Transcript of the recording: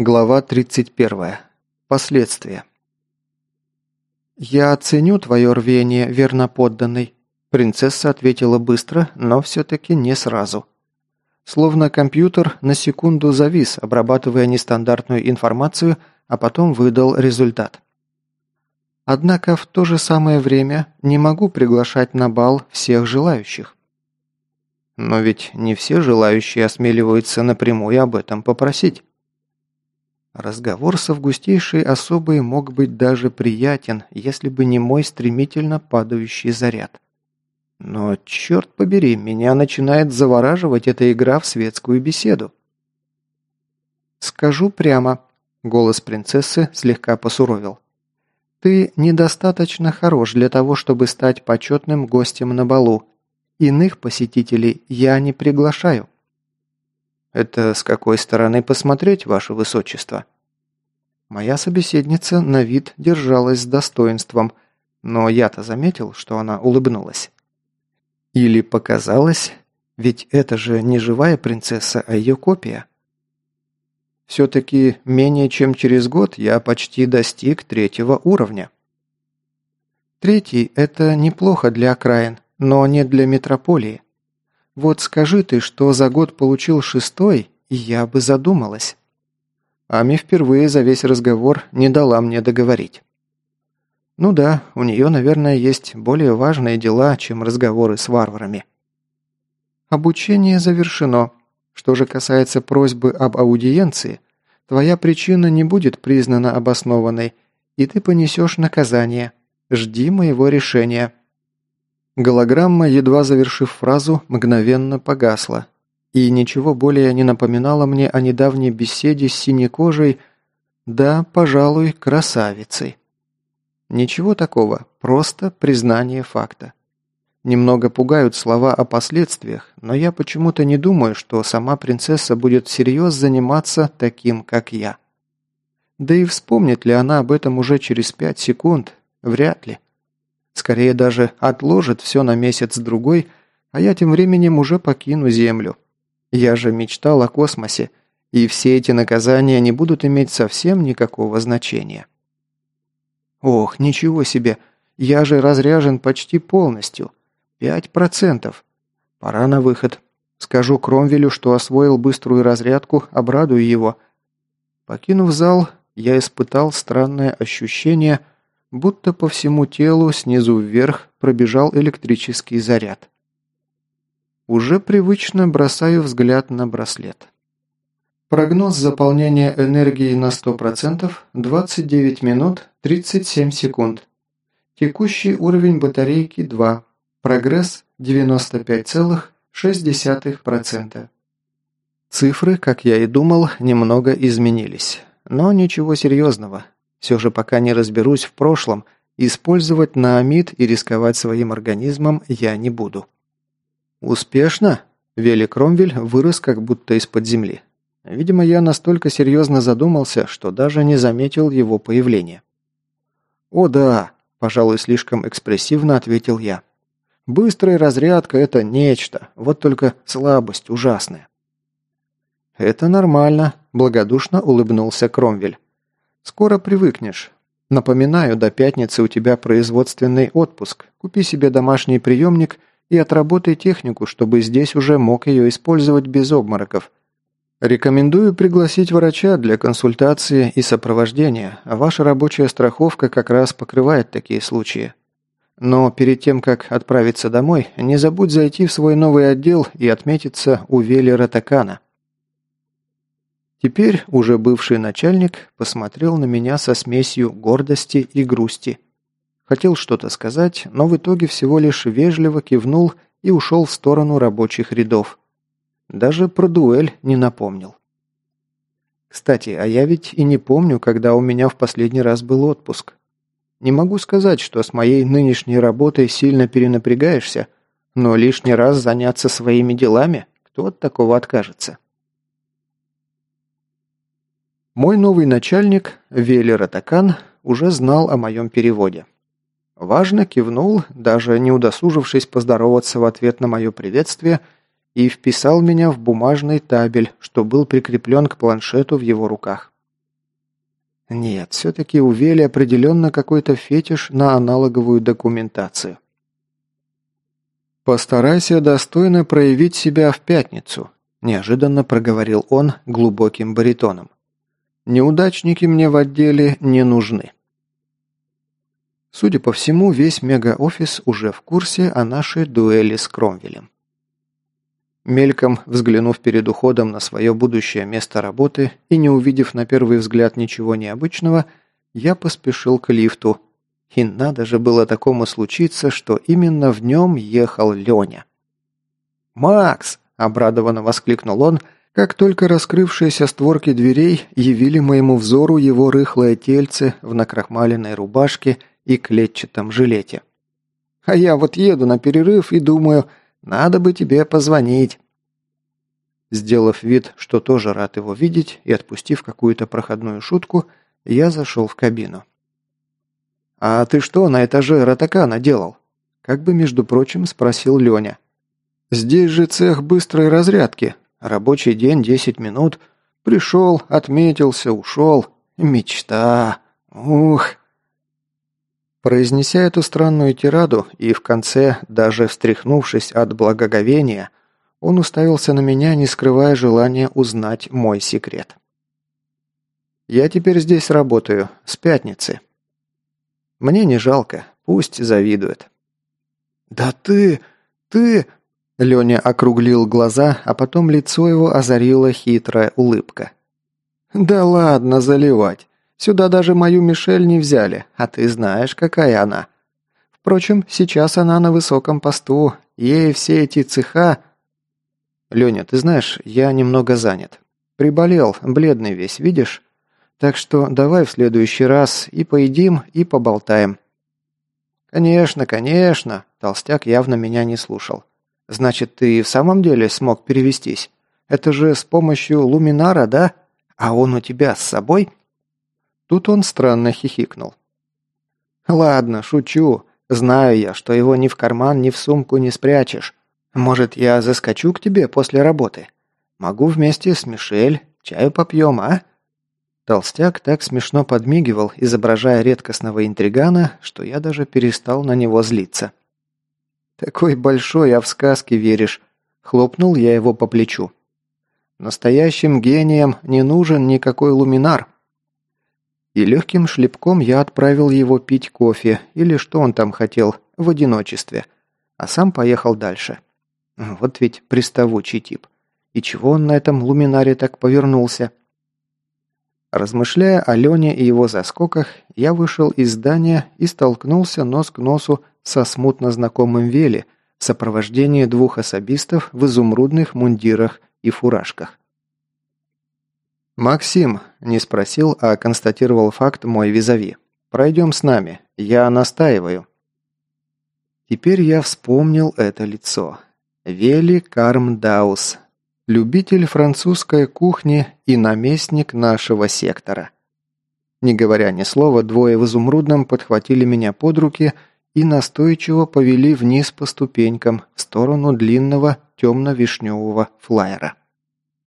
Глава 31. Последствия. «Я оценю твое рвение, верноподданный», – принцесса ответила быстро, но все-таки не сразу. Словно компьютер на секунду завис, обрабатывая нестандартную информацию, а потом выдал результат. Однако в то же самое время не могу приглашать на бал всех желающих. Но ведь не все желающие осмеливаются напрямую об этом попросить. Разговор с августейшей особой мог быть даже приятен, если бы не мой стремительно падающий заряд. Но, черт побери, меня начинает завораживать эта игра в светскую беседу. «Скажу прямо», — голос принцессы слегка посуровил. «Ты недостаточно хорош для того, чтобы стать почетным гостем на балу. Иных посетителей я не приглашаю». «Это с какой стороны посмотреть, ваше высочество?» Моя собеседница на вид держалась с достоинством, но я-то заметил, что она улыбнулась. Или показалось, ведь это же не живая принцесса, а ее копия. Все-таки менее чем через год я почти достиг третьего уровня. Третий – это неплохо для окраин, но не для метрополии. Вот скажи ты, что за год получил шестой, и я бы задумалась. Ами впервые за весь разговор не дала мне договорить. Ну да, у нее, наверное, есть более важные дела, чем разговоры с варварами. Обучение завершено. Что же касается просьбы об аудиенции, твоя причина не будет признана обоснованной, и ты понесешь наказание. Жди моего решения. Голограмма, едва завершив фразу, мгновенно погасла. И ничего более не напоминало мне о недавней беседе с синей кожей, да, пожалуй, красавицей. Ничего такого, просто признание факта. Немного пугают слова о последствиях, но я почему-то не думаю, что сама принцесса будет всерьез заниматься таким, как я. Да и вспомнит ли она об этом уже через пять секунд? Вряд ли. Скорее даже отложит все на месяц-другой, а я тем временем уже покину Землю. Я же мечтал о космосе, и все эти наказания не будут иметь совсем никакого значения. Ох, ничего себе, я же разряжен почти полностью. Пять процентов. Пора на выход. Скажу Кромвелю, что освоил быструю разрядку, обрадую его. Покинув зал, я испытал странное ощущение – будто по всему телу снизу вверх пробежал электрический заряд. Уже привычно бросаю взгляд на браслет. Прогноз заполнения энергии на 100% 29 минут 37 секунд. Текущий уровень батарейки 2. Прогресс 95,6%. Цифры, как я и думал, немного изменились. Но ничего серьезного. Все же пока не разберусь в прошлом, использовать наамид и рисковать своим организмом я не буду. Успешно? Вели Кромвель вырос как будто из-под земли. Видимо, я настолько серьезно задумался, что даже не заметил его появления. «О да», – пожалуй, слишком экспрессивно ответил я. «Быстрая разрядка – это нечто, вот только слабость ужасная». «Это нормально», – благодушно улыбнулся Кромвель. Скоро привыкнешь. Напоминаю, до пятницы у тебя производственный отпуск. Купи себе домашний приемник и отработай технику, чтобы здесь уже мог ее использовать без обмороков. Рекомендую пригласить врача для консультации и сопровождения, а ваша рабочая страховка как раз покрывает такие случаи. Но перед тем, как отправиться домой, не забудь зайти в свой новый отдел и отметиться у Вели Ротакана. Теперь уже бывший начальник посмотрел на меня со смесью гордости и грусти. Хотел что-то сказать, но в итоге всего лишь вежливо кивнул и ушел в сторону рабочих рядов. Даже про дуэль не напомнил. Кстати, а я ведь и не помню, когда у меня в последний раз был отпуск. Не могу сказать, что с моей нынешней работой сильно перенапрягаешься, но лишний раз заняться своими делами, кто от такого откажется? Мой новый начальник, Вели Ратакан, уже знал о моем переводе. Важно кивнул, даже не удосужившись поздороваться в ответ на мое приветствие, и вписал меня в бумажный табель, что был прикреплен к планшету в его руках. Нет, все-таки у Вели определенно какой-то фетиш на аналоговую документацию. «Постарайся достойно проявить себя в пятницу», – неожиданно проговорил он глубоким баритоном. «Неудачники мне в отделе не нужны». Судя по всему, весь мегаофис уже в курсе о нашей дуэли с Кромвелем. Мельком взглянув перед уходом на свое будущее место работы и не увидев на первый взгляд ничего необычного, я поспешил к лифту, и надо же было такому случиться, что именно в нем ехал Леня. «Макс!» – обрадованно воскликнул он, как только раскрывшиеся створки дверей явили моему взору его рыхлое тельце в накрахмаленной рубашке и клетчатом жилете. «А я вот еду на перерыв и думаю, надо бы тебе позвонить». Сделав вид, что тоже рад его видеть, и отпустив какую-то проходную шутку, я зашел в кабину. «А ты что на этаже Ратакана делал?» Как бы, между прочим, спросил Леня. «Здесь же цех быстрой разрядки. Рабочий день 10 минут. Пришел, отметился, ушел. Мечта. Ух!» Произнеся эту странную тираду и в конце, даже встряхнувшись от благоговения, он уставился на меня, не скрывая желания узнать мой секрет. «Я теперь здесь работаю, с пятницы», мне не жалко, пусть завидует. «Да ты... ты...» Леня округлил глаза, а потом лицо его озарила хитрая улыбка. «Да ладно заливать. Сюда даже мою Мишель не взяли, а ты знаешь, какая она. Впрочем, сейчас она на высоком посту, ей все эти цеха...» «Леня, ты знаешь, я немного занят. Приболел, бледный весь, видишь? Так что давай в следующий раз и поедим, и поболтаем». «Конечно, конечно», – толстяк явно меня не слушал. «Значит, ты в самом деле смог перевестись? Это же с помощью луминара, да? А он у тебя с собой?» Тут он странно хихикнул. «Ладно, шучу. Знаю я, что его ни в карман, ни в сумку не спрячешь. Может, я заскочу к тебе после работы? Могу вместе с Мишель. Чаю попьем, а?» Толстяк так смешно подмигивал, изображая редкостного интригана, что я даже перестал на него злиться. «Такой большой, а в сказки веришь!» – хлопнул я его по плечу. «Настоящим гением не нужен никакой луминар!» И легким шлепком я отправил его пить кофе, или что он там хотел, в одиночестве, а сам поехал дальше. Вот ведь приставучий тип. И чего он на этом луминаре так повернулся? Размышляя о Лене и его заскоках, я вышел из здания и столкнулся нос к носу со смутно знакомым Вели в сопровождении двух особистов в изумрудных мундирах и фуражках. «Максим», – не спросил, а констатировал факт мой визави. «Пройдем с нами. Я настаиваю». Теперь я вспомнил это лицо. Вели Кармдаус, любитель французской кухни и наместник нашего сектора. Не говоря ни слова, двое в изумрудном подхватили меня под руки и настойчиво повели вниз по ступенькам в сторону длинного темно-вишневого флайера.